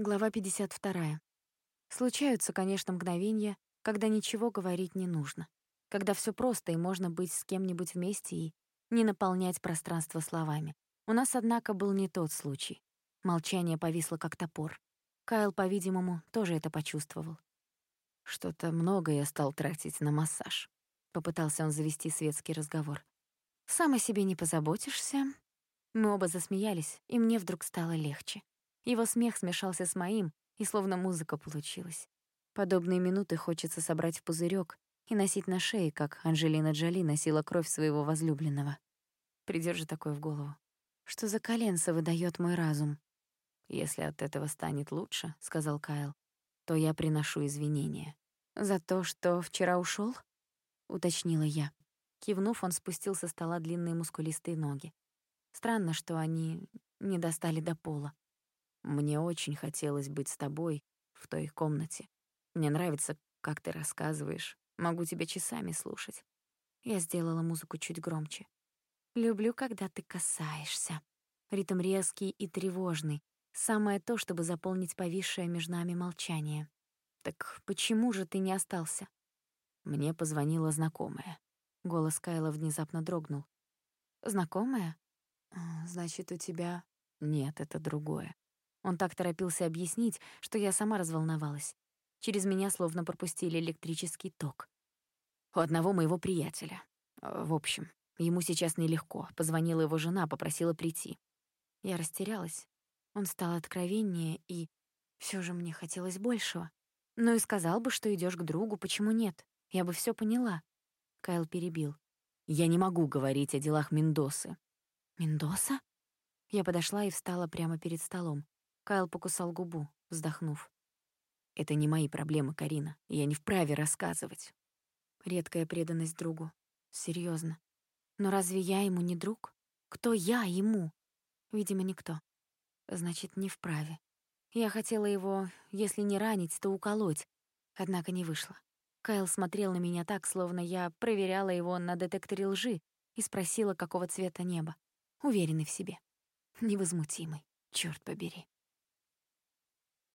Глава 52. Случаются, конечно, мгновения, когда ничего говорить не нужно. Когда все просто, и можно быть с кем-нибудь вместе и не наполнять пространство словами. У нас, однако, был не тот случай. Молчание повисло, как топор. Кайл, по-видимому, тоже это почувствовал. «Что-то много я стал тратить на массаж», — попытался он завести светский разговор. «Сам о себе не позаботишься?» Мы оба засмеялись, и мне вдруг стало легче. Его смех смешался с моим, и словно музыка получилась. Подобные минуты хочется собрать в пузырек и носить на шее, как Анджелина Джоли носила кровь своего возлюбленного. Придёт такое в голову. Что за коленца выдаёт мой разум? «Если от этого станет лучше», — сказал Кайл, «то я приношу извинения». «За то, что вчера ушёл?» — уточнила я. Кивнув, он спустил со стола длинные мускулистые ноги. Странно, что они не достали до пола. Мне очень хотелось быть с тобой в той комнате. Мне нравится, как ты рассказываешь. Могу тебя часами слушать. Я сделала музыку чуть громче. Люблю, когда ты касаешься. Ритм резкий и тревожный. Самое то, чтобы заполнить повисшее между нами молчание. Так почему же ты не остался? Мне позвонила знакомая. Голос Кайла внезапно дрогнул. Знакомая? А, значит, у тебя... Нет, это другое. Он так торопился объяснить, что я сама разволновалась. Через меня словно пропустили электрический ток. У одного моего приятеля. В общем, ему сейчас нелегко. Позвонила его жена, попросила прийти. Я растерялась. Он стал откровеннее, и все же мне хотелось большего. Ну и сказал бы, что идешь к другу, почему нет? Я бы все поняла. Кайл перебил. Я не могу говорить о делах Мендосы. Мендоса? Я подошла и встала прямо перед столом. Кайл покусал губу, вздохнув. «Это не мои проблемы, Карина. Я не вправе рассказывать». Редкая преданность другу. Серьезно. Но разве я ему не друг? Кто я ему? Видимо, никто. Значит, не вправе. Я хотела его, если не ранить, то уколоть. Однако не вышло. Кайл смотрел на меня так, словно я проверяла его на детекторе лжи и спросила, какого цвета небо. Уверенный в себе. Невозмутимый. Чёрт побери.